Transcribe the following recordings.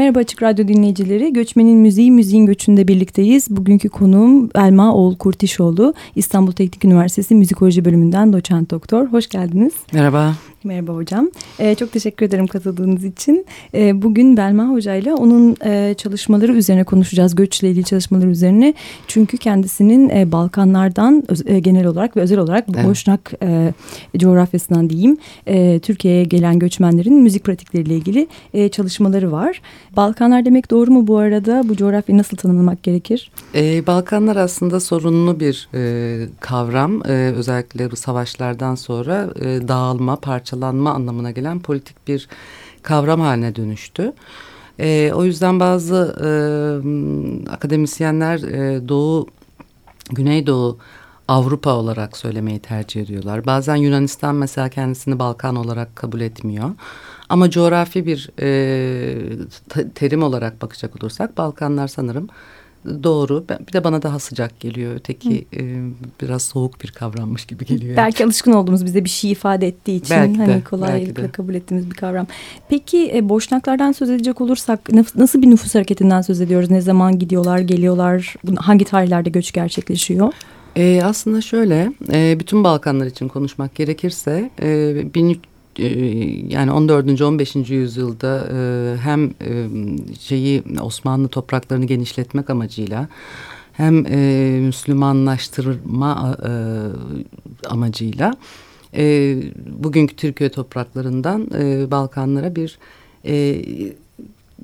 Merhaba Açık Radyo dinleyicileri. Göçmenin Müziği, Müziğin Göçü'nde birlikteyiz. Bugünkü konuğum Elma Oğul Kurtişoğlu. İstanbul Teknik Üniversitesi Müzikoloji Bölümünden doçent doktor. Hoş geldiniz. Merhaba. Merhaba hocam. Ee, çok teşekkür ederim katıldığınız için. Ee, bugün Belma Hoca ile onun e, çalışmaları üzerine konuşacağız. Göçle ilgili çalışmaları üzerine. Çünkü kendisinin e, Balkanlardan e, genel olarak ve özel olarak evet. Boşnak e, coğrafyasından diyeyim e, Türkiye'ye gelen göçmenlerin müzik pratikleriyle ilgili e, çalışmaları var. Balkanlar demek doğru mu bu arada? Bu coğrafyayı nasıl tanımlamak gerekir? Ee, Balkanlar aslında sorunlu bir e, kavram. E, özellikle bu savaşlardan sonra e, dağılma, parçalanma anlamına gelen politik bir kavram haline dönüştü. E, o yüzden bazı e, akademisyenler e, Doğu, Güneydoğu Avrupa olarak söylemeyi tercih ediyorlar. Bazen Yunanistan mesela kendisini Balkan olarak kabul etmiyor. Ama coğrafi bir e, terim olarak bakacak olursak Balkanlar sanırım doğru. Bir de bana daha sıcak geliyor. Öteki e, biraz soğuk bir kavrammış gibi geliyor. Belki alışkın olduğumuz bize bir şey ifade ettiği için belki de, hani kolaylıkla belki kabul ettiğimiz bir kavram. Peki e, boşnaklardan söz edecek olursak nasıl bir nüfus hareketinden söz ediyoruz? Ne zaman gidiyorlar, geliyorlar? Hangi tarihlerde göç gerçekleşiyor? E, aslında şöyle, e, bütün Balkanlar için konuşmak gerekirse e, 1300 e, yani 14. 15. yüzyılda e, hem e, şeyi Osmanlı topraklarını genişletmek amacıyla hem e, Müslümanlaştırma amacıyla bugünkü Türkiye topraklarından Balkanlara bir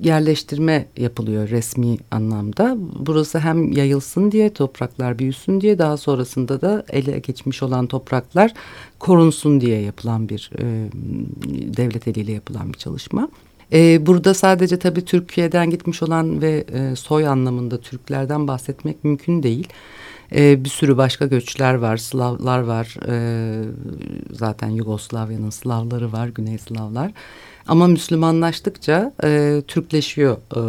yerleştirme yapılıyor resmi anlamda. Burası hem yayılsın diye topraklar büyüsün diye daha sonrasında da ele geçmiş olan topraklar korunsun diye yapılan bir e, devlet eliyle yapılan bir çalışma. E, burada sadece tabii Türkiye'den gitmiş olan ve e, soy anlamında Türklerden bahsetmek mümkün değil. E, bir sürü başka göçler var, Slavlar var, e, zaten Yugoslavya'nın Slavları var, Güney Slavlar. Ama Müslümanlaştıkça e, Türkleşiyor e,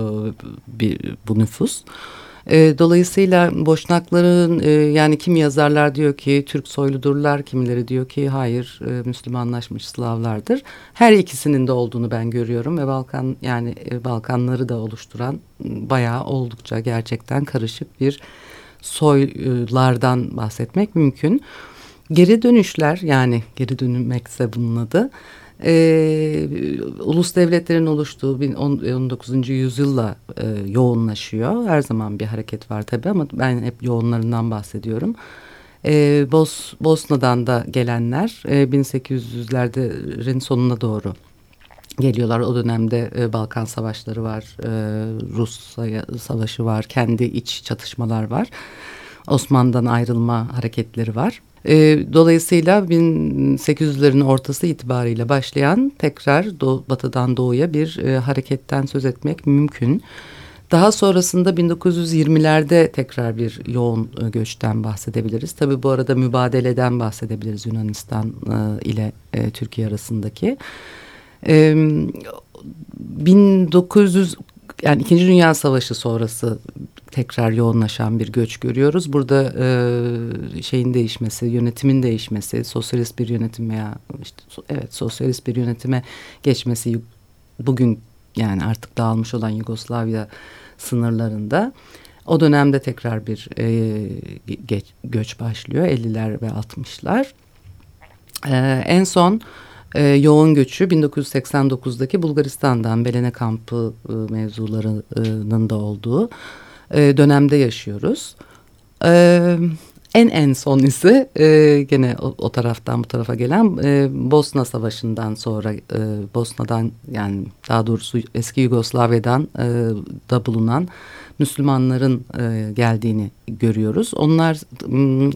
bir, bu nüfus. E, dolayısıyla Boşnakların e, yani kim yazarlar diyor ki Türk soyludurlar, kimileri diyor ki hayır e, Müslümanlaşmış Slavlardır. Her ikisinin de olduğunu ben görüyorum ve Balkan yani e, Balkanları da oluşturan bayağı oldukça gerçekten karışık bir soylardan bahsetmek mümkün. Geri dönüşler yani geri dönmekse bunun adı e, ulus devletlerin oluştuğu 19. yüzyılla e, yoğunlaşıyor. Her zaman bir hareket var tabii ama ben hep yoğunlarından bahsediyorum. E, Bos, Bosna'dan da gelenler e, 1800'lerin sonuna doğru geliyorlar. O dönemde e, Balkan savaşları var, e, Rus savaşı var, kendi iç çatışmalar var. Osmanlı'dan ayrılma hareketleri var. E, dolayısıyla 1800'lerin ortası itibariyle başlayan tekrar doğu, batıdan doğuya bir e, hareketten söz etmek mümkün. Daha sonrasında 1920'lerde tekrar bir yoğun e, göçten bahsedebiliriz. Tabii bu arada mübadeleden bahsedebiliriz Yunanistan e, ile e, Türkiye arasındaki. E, 1900 yani İkinci Dünya Savaşı sonrası tekrar yoğunlaşan bir göç görüyoruz. Burada e, şeyin değişmesi, yönetimin değişmesi, sosyalist bir yönetim veya işte evet sosyalist bir yönetime geçmesi bugün yani artık dağılmış olan Yugoslavya sınırlarında o dönemde tekrar bir e, geç, göç başlıyor 50'ler ve 60'lar. E, en son e, yoğun göçü 1989'daki Bulgaristan'dan Belene kampı e, mevzularının da olduğu e, dönemde yaşıyoruz. E, en en son ise e, gene o, o taraftan bu tarafa gelen e, Bosna Savaşı'ndan sonra e, Bosna'dan yani daha doğrusu eski Yugoslavya'dan e, da bulunan Müslümanların e, geldiğini görüyoruz. Onlar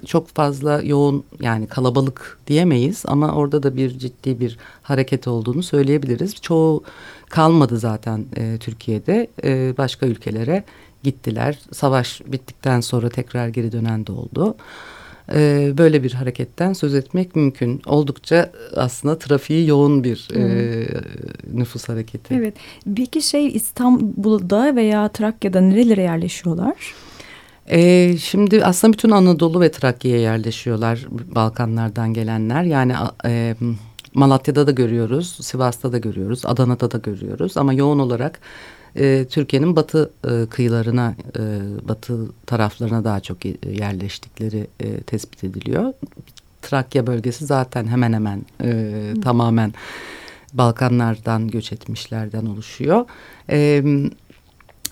çok fazla yoğun yani kalabalık diyemeyiz ama orada da bir ciddi bir hareket olduğunu söyleyebiliriz. Çoğu kalmadı zaten e, Türkiye'de e, başka ülkelere gittiler. Savaş bittikten sonra tekrar geri dönen de oldu. Ee, böyle bir hareketten söz etmek mümkün. Oldukça aslında trafiği yoğun bir e, nüfus hareketi. Evet. Peki şey İstanbul'da veya Trakya'da nerelere yerleşiyorlar? Ee, şimdi aslında bütün Anadolu ve Trakya'ya yerleşiyorlar Balkanlardan gelenler. Yani e, Malatya'da da görüyoruz, Sivas'ta da görüyoruz, Adana'da da görüyoruz. Ama yoğun olarak e, Türkiye'nin batı e, kıyılarına, e, batı taraflarına daha çok yerleştikleri e, tespit ediliyor. Trakya bölgesi zaten hemen hemen e, tamamen Balkanlardan göç etmişlerden oluşuyor. E,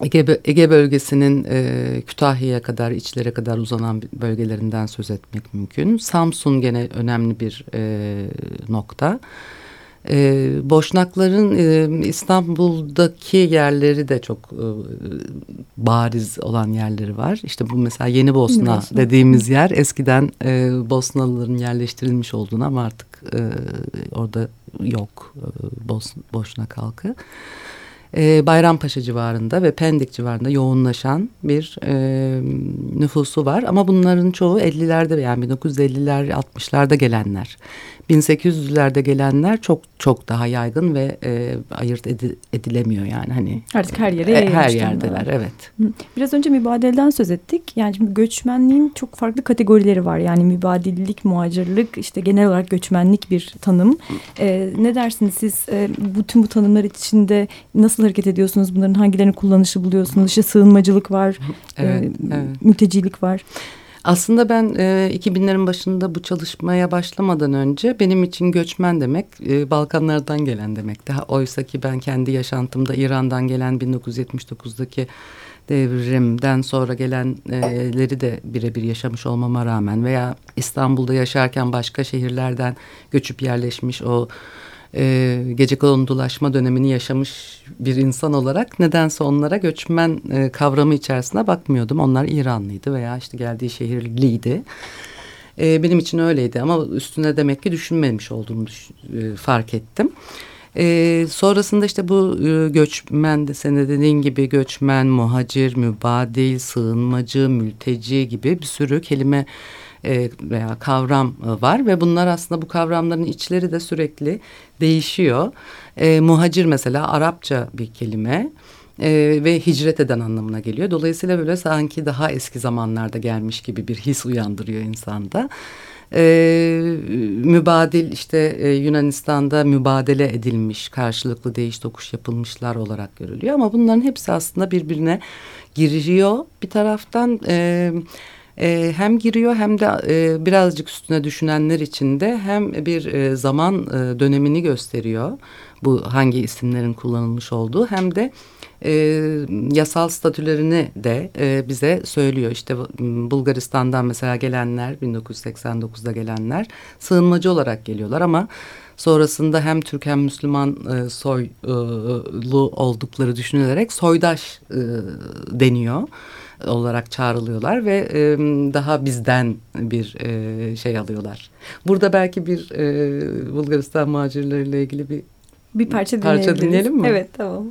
Ege, Ege bölgesinin e, Kütahya'ya kadar, içlere kadar uzanan bölgelerinden söz etmek mümkün. Samsun gene önemli bir e, nokta. E, Boşnakların e, İstanbul'daki yerleri de çok e, bariz olan yerleri var. İşte bu mesela Yeni Bosna, Bosna. dediğimiz yer eskiden e, Bosnalıların yerleştirilmiş olduğunu ama artık e, orada yok e, Bos, Boşnak halkı e, Bayrampaşa civarında ve Pendik civarında yoğunlaşan bir e, nüfusu var. Ama bunların çoğu 50'lerde yani 1950'ler 60'larda gelenler. 1800'lerde gelenler çok çok daha yaygın ve e, ayırt edi, edilemiyor yani hani. Artık her yere e, Her yerdeler evet. Biraz önce mübadeleden söz ettik. Yani şimdi göçmenliğin çok farklı kategorileri var. Yani mübadillik, muhacirlik işte genel olarak göçmenlik bir tanım. E, ne dersiniz siz e, bu tüm bu tanımlar içinde nasıl hareket ediyorsunuz? Bunların hangilerini kullanışı buluyorsunuz? İşte sığınmacılık var, evet, e, evet. mültecilik var. Aslında ben e, 2000'lerin başında bu çalışmaya başlamadan önce benim için göçmen demek e, Balkanlardan gelen demekti. Oysa ki ben kendi yaşantımda İran'dan gelen 1979'daki devrimden sonra gelenleri de birebir yaşamış olmama rağmen veya İstanbul'da yaşarken başka şehirlerden göçüp yerleşmiş o e, gece kondulaşma dönemini yaşamış bir insan olarak nedense onlara göçmen e, kavramı içerisine bakmıyordum. Onlar İranlıydı veya işte geldiği şehirliydi. E, benim için öyleydi ama üstüne demek ki düşünmemiş olduğumu düş, e, fark ettim. E, sonrasında işte bu e, göçmen de senin dediğin gibi göçmen, muhacir, mübadil, sığınmacı, mülteci gibi bir sürü kelime e, veya kavram e, var ve bunlar aslında bu kavramların içleri de sürekli değişiyor. E, muhacir mesela Arapça bir kelime e, ve hicret eden anlamına geliyor. Dolayısıyla böyle sanki daha eski zamanlarda gelmiş gibi bir his uyandırıyor insanda. E, mübadil işte e, Yunanistan'da mübadele edilmiş karşılıklı değiş tokuş yapılmışlar olarak görülüyor ama bunların hepsi aslında birbirine giriyor bir taraftan e, e, hem giriyor hem de e, birazcık üstüne düşünenler için de hem bir e, zaman e, dönemini gösteriyor bu hangi isimlerin kullanılmış olduğu hem de e, yasal statülerini de e, bize söylüyor. İşte Bulgaristan'dan mesela gelenler 1989'da gelenler sığınmacı olarak geliyorlar ama sonrasında hem Türk hem Müslüman e, soylu oldukları düşünülerek soydaş e, deniyor olarak çağrılıyorlar ve e, daha bizden bir e, şey alıyorlar. Burada belki bir e, Bulgaristan macirleriyle ilgili bir bir parça, parça dinleyelim mi? Evet tamam.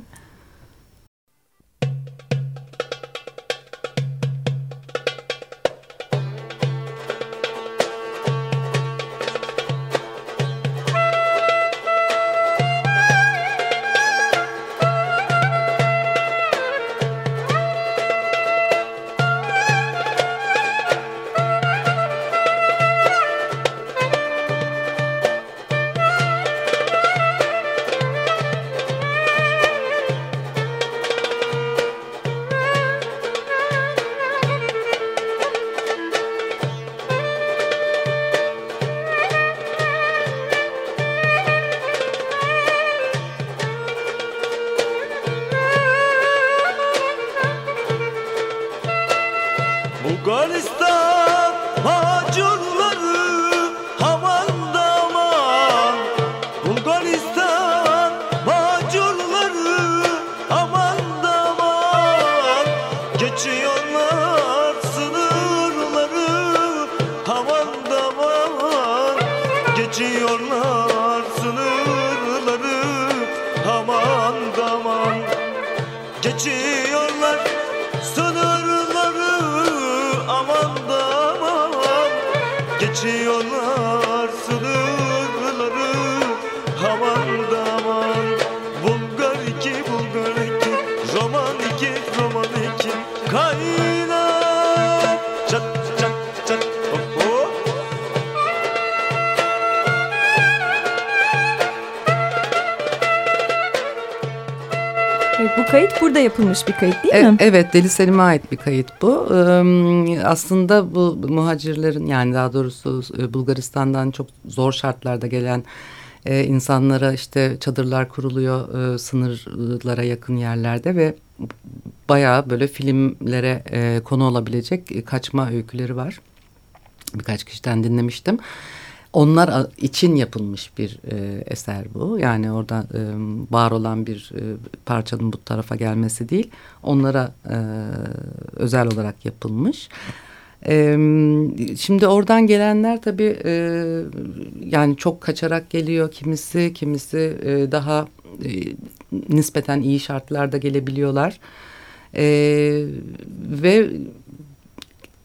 Afghanistan! Bu kayıt burada yapılmış bir kayıt değil e, mi? Evet Deli Selim'e ait bir kayıt bu. Aslında bu muhacirlerin yani daha doğrusu Bulgaristan'dan çok zor şartlarda gelen insanlara işte çadırlar kuruluyor sınırlara yakın yerlerde ve bayağı böyle filmlere e, konu olabilecek e, kaçma öyküleri var. Birkaç kişiden dinlemiştim. Onlar için yapılmış bir e, eser bu. Yani orada e, var olan bir e, parçanın bu tarafa gelmesi değil. Onlara e, özel olarak yapılmış. E, şimdi oradan gelenler tabii e, yani çok kaçarak geliyor kimisi, kimisi e, daha e, nispeten iyi şartlarda gelebiliyorlar. E, ve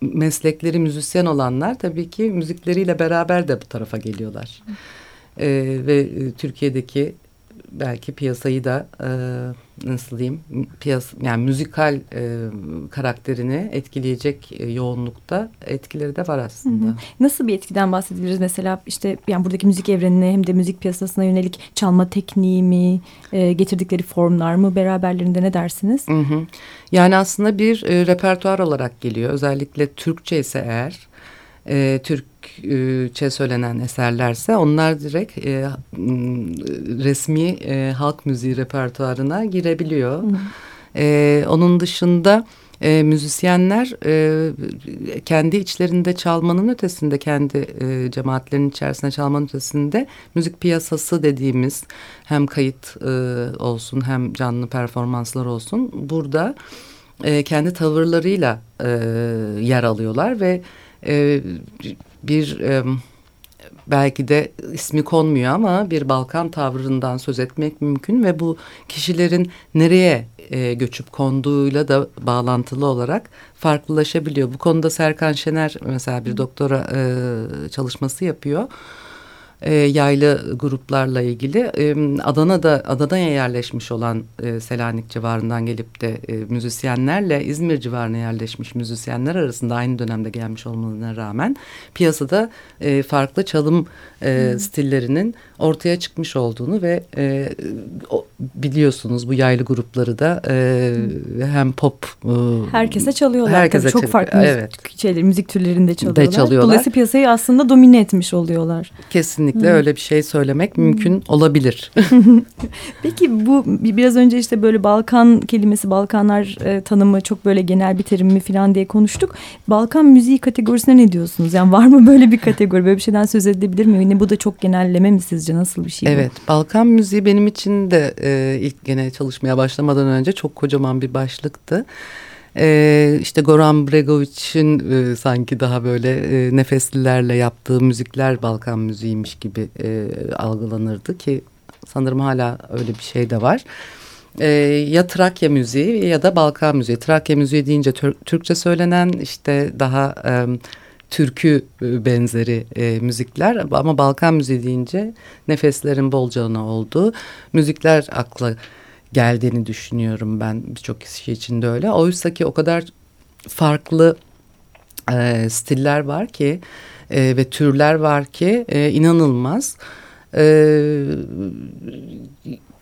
meslekleri müzisyen olanlar tabii ki müzikleriyle beraber de bu tarafa geliyorlar. E, ve Türkiye'deki belki piyasayı da e, nasıl diyeyim piyas yani müzikal e, karakterini etkileyecek e, yoğunlukta etkileri de var aslında. Hı hı. Nasıl bir etkiden bahsedebiliriz mesela işte yani buradaki müzik evrenine hem de müzik piyasasına yönelik çalma tekniği mi e, getirdikleri formlar mı beraberlerinde ne dersiniz? Hı hı. Yani aslında bir e, repertuar olarak geliyor özellikle Türkçe ise eğer e, Türkçe söylenen eserlerse onlar direkt e, resmi e, halk müziği repertuarına girebiliyor. Hı. E, onun dışında e, müzisyenler e, kendi içlerinde çalmanın ötesinde kendi e, cemaatlerin içerisinde çalmanın ötesinde müzik piyasası dediğimiz hem kayıt e, olsun hem canlı performanslar olsun burada e, kendi tavırlarıyla e, yer alıyorlar ve e, bir belki de ismi konmuyor ama bir Balkan tavrından söz etmek mümkün ve bu kişilerin nereye e, göçüp konduğuyla da bağlantılı olarak farklılaşabiliyor. Bu konuda Serkan Şener mesela bir doktora e, çalışması yapıyor e, yaylı gruplarla ilgili. E, Adana'da Adana'ya yerleşmiş olan e, Selanik civarından gelip de e, müzisyenlerle İzmir civarına yerleşmiş müzisyenler arasında aynı dönemde gelmiş olmalarına rağmen piyasada e, farklı çalım e, hmm. stillerinin ortaya çıkmış olduğunu ve e, o, biliyorsunuz bu yaylı grupları da e, hmm. hem pop e, herkese çalıyorlar. Herkese çok farklı evet. şeyler, müzik türlerinde çalıyorlar. De çalıyorlar. Dolayısıyla piyasayı aslında domine etmiş oluyorlar. Kesinlikle kesinlikle hmm. öyle bir şey söylemek mümkün olabilir. Peki bu biraz önce işte böyle Balkan kelimesi, Balkanlar e, tanımı çok böyle genel bir terim mi falan diye konuştuk. Balkan müziği kategorisine ne diyorsunuz? Yani var mı böyle bir kategori? Böyle bir şeyden söz edilebilir mi? Yine bu da çok genelleme mi sizce? Nasıl bir şey Evet, bu? Balkan müziği benim için de e, ilk gene çalışmaya başlamadan önce çok kocaman bir başlıktı. Ee, işte Goran Bregovic'in e, sanki daha böyle e, nefeslilerle yaptığı müzikler Balkan müziğiymiş gibi e, algılanırdı ki sanırım hala öyle bir şey de var. E, ya Trakya müziği ya da Balkan müziği. Trakya müziği deyince Türkçe söylenen işte daha e, türkü e, benzeri e, müzikler ama Balkan müziği deyince nefeslerin bolca olduğu müzikler akla geldiğini düşünüyorum ben birçok kişi için de öyle. Oysa ki o kadar farklı e, stiller var ki e, ve türler var ki e, inanılmaz. E,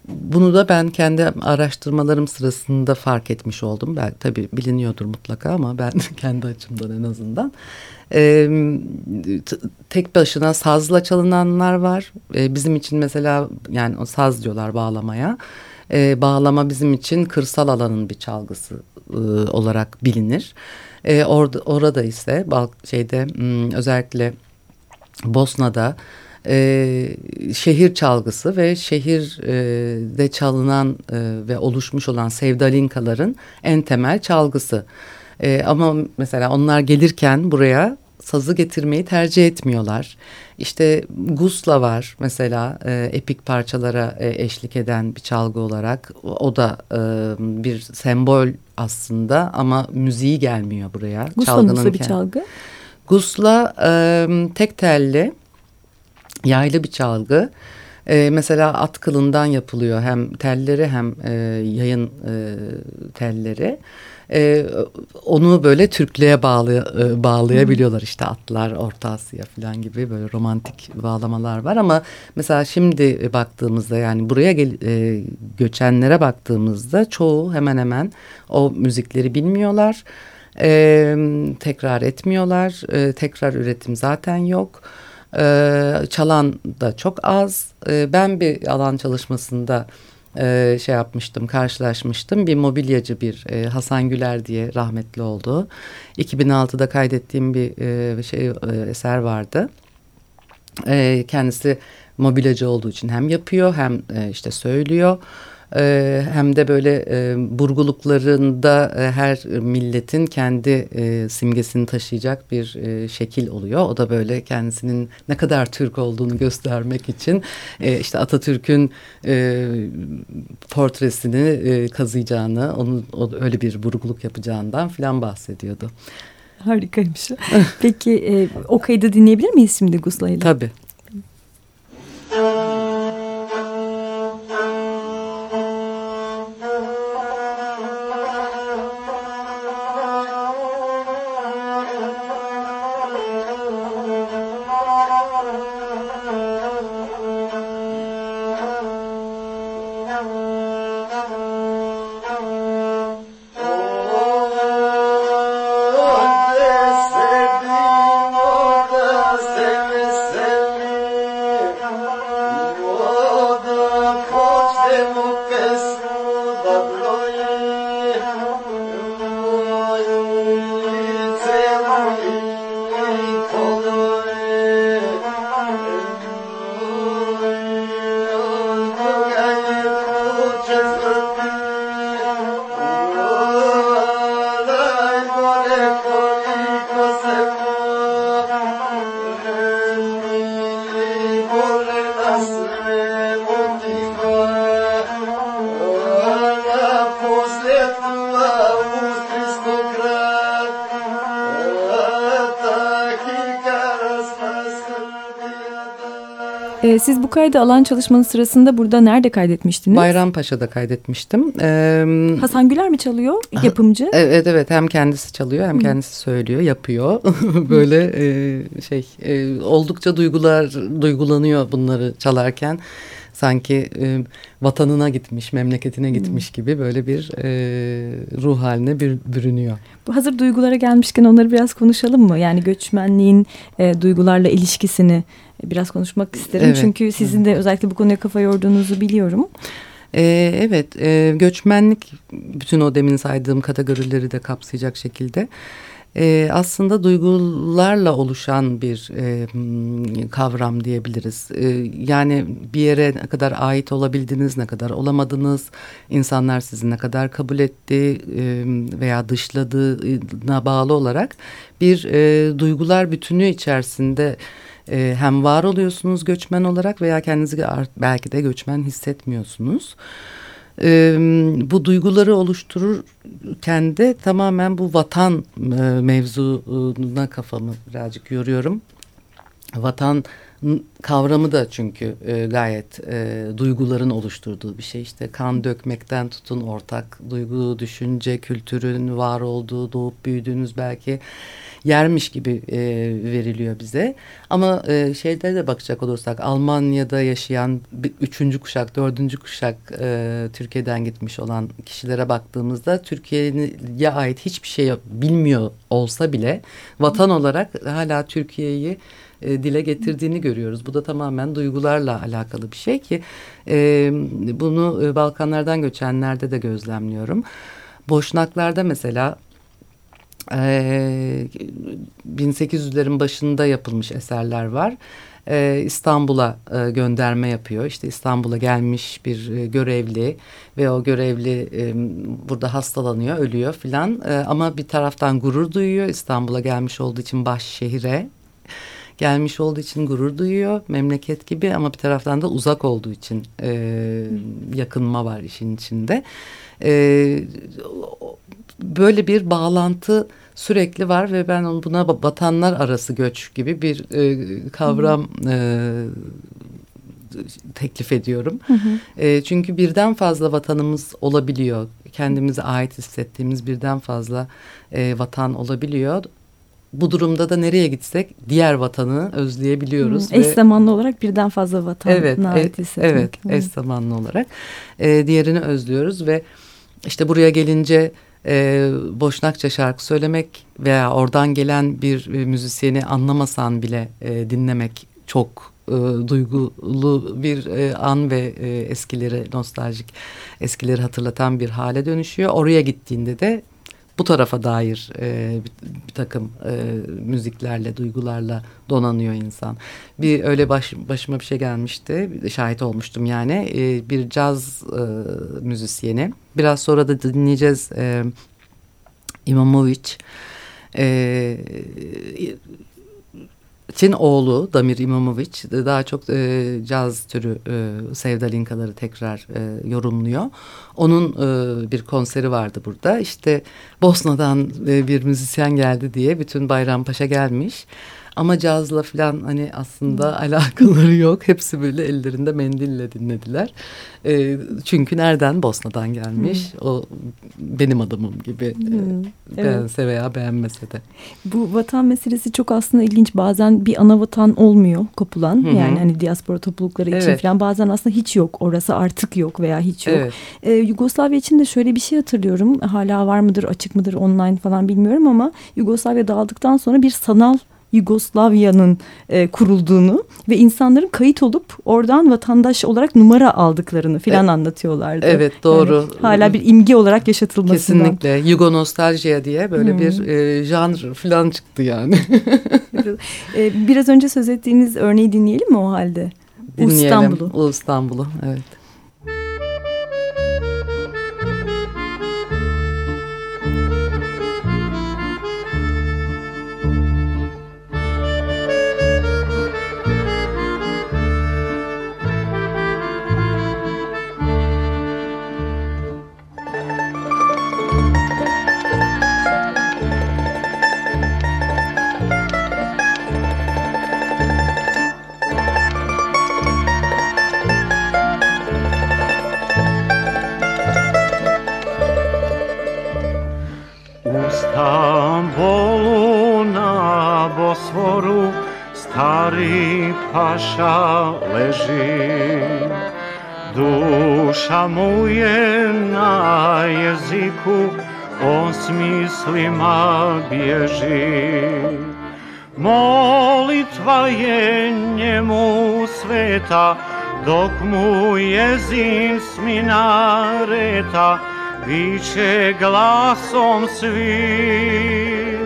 bunu da ben kendi araştırmalarım sırasında fark etmiş oldum. Ben tabii biliniyordur mutlaka ama ben kendi açımdan en azından. Ee, tek başına sazla çalınanlar var. Ee, bizim için mesela yani o saz diyorlar bağlamaya e, bağlama bizim için kırsal alanın bir çalgısı e, olarak bilinir. E, orada orada ise şeyde özellikle Bosna'da e, şehir çalgısı ve şehirde çalınan e, ve oluşmuş olan sevdalinkaların en temel çalgısı. E, ama mesela onlar gelirken buraya sazı getirmeyi tercih etmiyorlar. İşte gusla var mesela e, epik parçalara e, eşlik eden bir çalgı olarak. O da e, bir sembol aslında ama müziği gelmiyor buraya. Gusla nasıl bir çalgı? Gusla e, tek telli, yaylı bir çalgı. E, mesela at kılından yapılıyor hem telleri hem e, yayın e, telleri. E, onu böyle Türklüğe bağlı, e, bağlayabiliyorlar işte atlar Orta Asya falan gibi böyle romantik bağlamalar var ama mesela şimdi baktığımızda yani buraya gel, e, göçenlere baktığımızda çoğu hemen hemen o müzikleri bilmiyorlar. E, tekrar etmiyorlar. E, tekrar üretim zaten yok. E, çalan da çok az. E, ben bir alan çalışmasında e, şey yapmıştım, karşılaşmıştım. Bir mobilyacı bir e, Hasan Güler diye rahmetli oldu. 2006'da kaydettiğim bir e, şey e, eser vardı. E, kendisi mobilyacı olduğu için hem yapıyor hem e, işte söylüyor. E, hem de böyle e, burguluklarında e, her milletin kendi e, simgesini taşıyacak bir e, şekil oluyor. O da böyle kendisinin ne kadar Türk olduğunu göstermek için e, işte Atatürk'ün e, portresini e, kazıyacağını, onun o, öyle bir burguluk yapacağından filan bahsediyordu. Harikaymış. Peki e, o kaydı dinleyebilir miyiz şimdi Guslay'la? Tabii. Ee, siz bu kaydı alan çalışmanın sırasında burada nerede kaydetmiştiniz? Bayrampaşa'da kaydetmiştim. Ee, Hasan Güler mi çalıyor? Yapımcı. Evet evet hem kendisi çalıyor hem kendisi söylüyor, yapıyor. Böyle e, şey e, oldukça duygular duygulanıyor bunları çalarken. Sanki e, vatanına gitmiş, memleketine gitmiş gibi böyle bir e, ruh haline bir, bürünüyor. Bu hazır duygulara gelmişken onları biraz konuşalım mı? Yani göçmenliğin e, duygularla ilişkisini biraz konuşmak isterim. Evet. Çünkü sizin de özellikle bu konuya kafa yorduğunuzu biliyorum. Ee, evet, e, göçmenlik bütün o demin saydığım kategorileri de kapsayacak şekilde e, aslında duygularla oluşan bir e, kavram diyebiliriz. E, yani bir yere ne kadar ait olabildiniz, ne kadar olamadınız, insanlar sizi ne kadar kabul etti e, veya dışladığına bağlı olarak bir e, duygular bütünü içerisinde e, hem var oluyorsunuz göçmen olarak veya kendinizi belki de göçmen hissetmiyorsunuz. E, bu duyguları oluştururken de tamamen bu vatan e, mevzuna kafamı birazcık yoruyorum. Vatan kavramı da çünkü e, gayet e, duyguların oluşturduğu bir şey. İşte kan dökmekten tutun ortak duygu, düşünce, kültürün var olduğu, doğup büyüdüğünüz belki yermiş gibi e, veriliyor bize. Ama e, şeyde de bakacak olursak Almanya'da yaşayan üçüncü kuşak, dördüncü kuşak e, Türkiye'den gitmiş olan kişilere baktığımızda Türkiye'ye ait hiçbir şey bilmiyor olsa bile vatan olarak hala Türkiye'yi e, dile getirdiğini görüyoruz. Bu da tamamen duygularla alakalı bir şey ki e, bunu e, Balkanlardan göçenlerde de gözlemliyorum. Boşnaklarda mesela e, 1800'lerin başında yapılmış eserler var. E, İstanbul'a e, gönderme yapıyor. İşte İstanbul'a gelmiş bir e, görevli ve o görevli e, burada hastalanıyor, ölüyor filan. E, ama bir taraftan gurur duyuyor İstanbul'a gelmiş olduğu için baş şehire gelmiş olduğu için gurur duyuyor memleket gibi ama bir taraftan da uzak olduğu için e, yakınma var işin içinde. E, böyle bir bağlantı sürekli var ve ben onu buna batanlar arası göç gibi bir e, kavram e, teklif ediyorum. Hı hı. E, çünkü birden fazla vatanımız olabiliyor. Kendimize ait hissettiğimiz birden fazla e, vatan olabiliyor bu durumda da nereye gitsek diğer vatanı özleyebiliyoruz. Hmm, eş ve, zamanlı olarak birden fazla vatana evet, ait hissetmek. Evet, hmm. eş zamanlı olarak e, diğerini özlüyoruz ve işte buraya gelince e, Boşnakça şarkı söylemek veya oradan gelen bir e, müzisyeni anlamasan bile e, dinlemek çok e, duygulu bir e, an ve e, eskileri nostaljik eskileri hatırlatan bir hale dönüşüyor. Oraya gittiğinde de bu tarafa dair e, bir, bir takım e, müziklerle, duygularla donanıyor insan. Bir öyle baş, başıma bir şey gelmişti, şahit olmuştum yani. E, bir caz e, müzisyeni. Biraz sonra da dinleyeceğiz e, İmamovic. E, Çin oğlu Damir İmamovic daha çok e, caz türü e, sevdalinkaları tekrar e, yorumluyor. Onun e, bir konseri vardı burada. İşte Bosna'dan e, bir müzisyen geldi diye bütün Bayrampaşa gelmiş. Ama cazla falan hani aslında hmm. alakaları yok. Hepsi böyle ellerinde mendille dinlediler. E, çünkü nereden? Bosna'dan gelmiş. Hmm. O benim adamım gibi hmm. evet. beğense veya beğenmese de. Bu vatan meselesi çok aslında ilginç. Bazen bir ana vatan olmuyor kopulan. Hmm. Yani hani diaspora toplulukları için evet. falan. Bazen aslında hiç yok. Orası artık yok veya hiç yok. Evet. Ee, Yugoslavya için de şöyle bir şey hatırlıyorum. Hala var mıdır, açık mıdır, online falan bilmiyorum ama Yugoslavya dağıldıktan sonra bir sanal Yugoslavya'nın e, kurulduğunu ve insanların kayıt olup oradan vatandaş olarak numara aldıklarını filan evet. anlatıyorlardı. Evet doğru. Yani hala bir imge olarak yaşatılmasından. Kesinlikle. Yugonostaljiya diye böyle hmm. bir e, janr filan çıktı yani. e, biraz önce söz ettiğiniz örneği dinleyelim mi o halde? Dinleyelim. İstanbul'u. İstanbul'u evet. Paša leži. Duša mu je na jeziku On s mislima bježi. Molitva je njemu sveta Dok mu jezin s minareta Viče glasom svi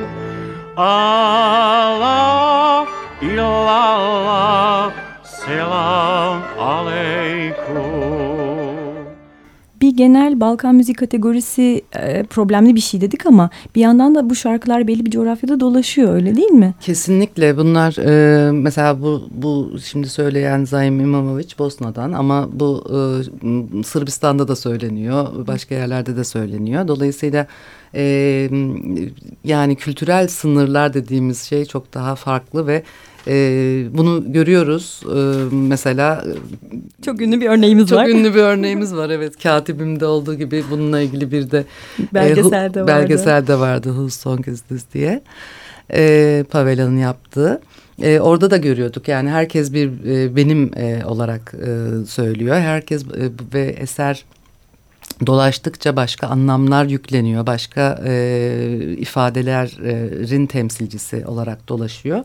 Allah illallah genel Balkan müzik kategorisi e, problemli bir şey dedik ama bir yandan da bu şarkılar belli bir coğrafyada dolaşıyor öyle değil mi? Kesinlikle bunlar e, mesela bu bu şimdi söyleyen Zaim İmamovic Bosna'dan ama bu e, Sırbistan'da da söyleniyor başka yerlerde de söyleniyor. Dolayısıyla e, yani kültürel sınırlar dediğimiz şey çok daha farklı ve e, bunu görüyoruz. E, mesela çok ünlü bir örneğimiz çok var. Çok ünlü bir örneğimiz var evet. Katibimde olduğu gibi bununla ilgili bir de belgeselde e, vardı. Belgeselde vardı Whose Song Is This diye. E, Pavela'nın yaptığı. E, orada da görüyorduk yani herkes bir e, benim e, olarak e, söylüyor. Herkes e, ve eser dolaştıkça başka anlamlar yükleniyor. Başka e, ifadelerin temsilcisi olarak dolaşıyor.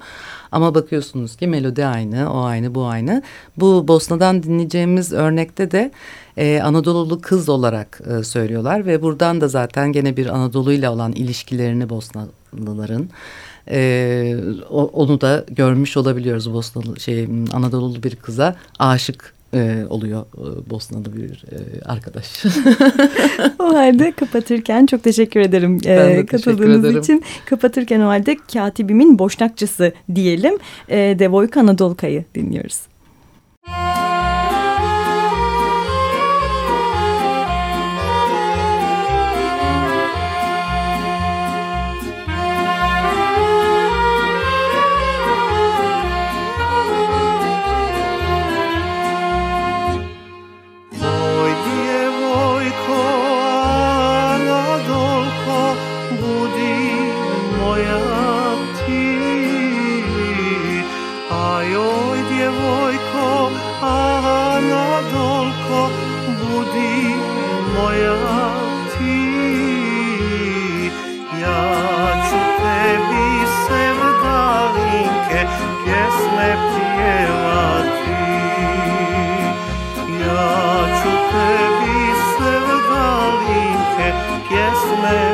Ama bakıyorsunuz ki melodi aynı, o aynı, bu aynı. Bu Bosna'dan dinleyeceğimiz örnekte de e, Anadolu'lu kız olarak e, söylüyorlar. Ve buradan da zaten gene bir Anadolu ile olan ilişkilerini Bosnalıların... Ee, onu da görmüş olabiliyoruz Bosnalı şey Anadolu'lu bir kıza aşık e, oluyor e, Bosnalı bir e, arkadaş. o halde kapatırken çok teşekkür ederim e, katıldığınız teşekkür için. Kapatırken o halde katibimin boşnakçısı diyelim. E, Devojka Anadolka'yı dinliyoruz.